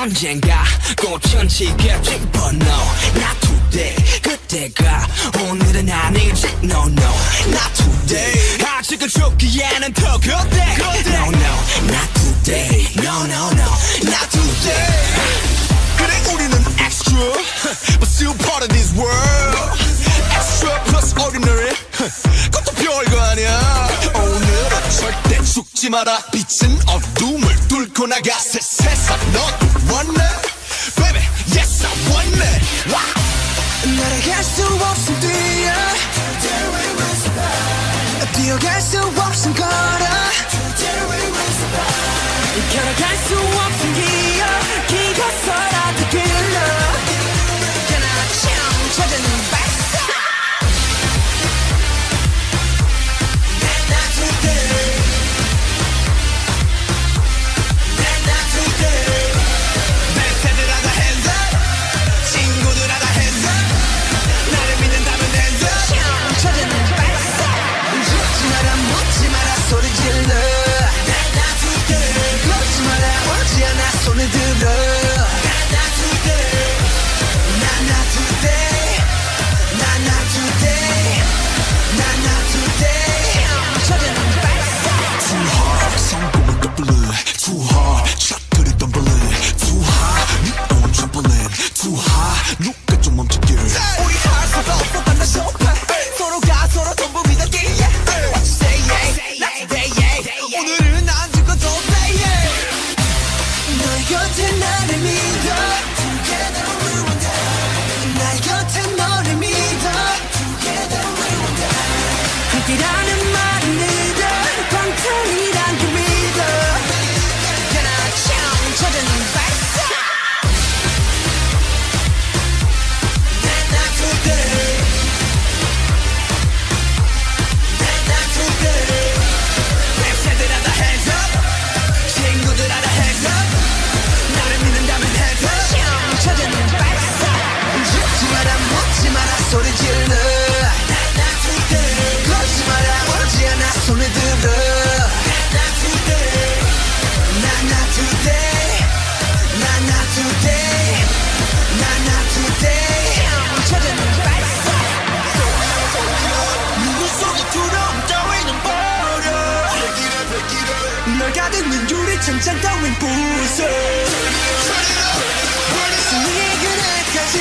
언젠가 꽃은 지겠지 But no, not today 그때가 오늘은 아니지 No, no, not today 아직은 죽기에는 더 그때 No, no, not today No, no, no, not today 그래 우리는 extra But still part of this world Extra plus ordinary 그것도 별거 아니야 오늘은 절대 죽지 마라 빛은 어둠을 뚫고 나가 새 세상 넌 없음 뛰어 뛰어갈 수 없음 걸어 걸어갈 수 없음 소리 질러 난 today 걷지 마라 오지 않아 손을 들어 난 today 나나 곁에 나를 믿어 Together we will die 나의 곁에 너를 믿어 Together we will die 함께라 손을 들어 나나 today today 나나 today today 찾아낸 승리의 그날까지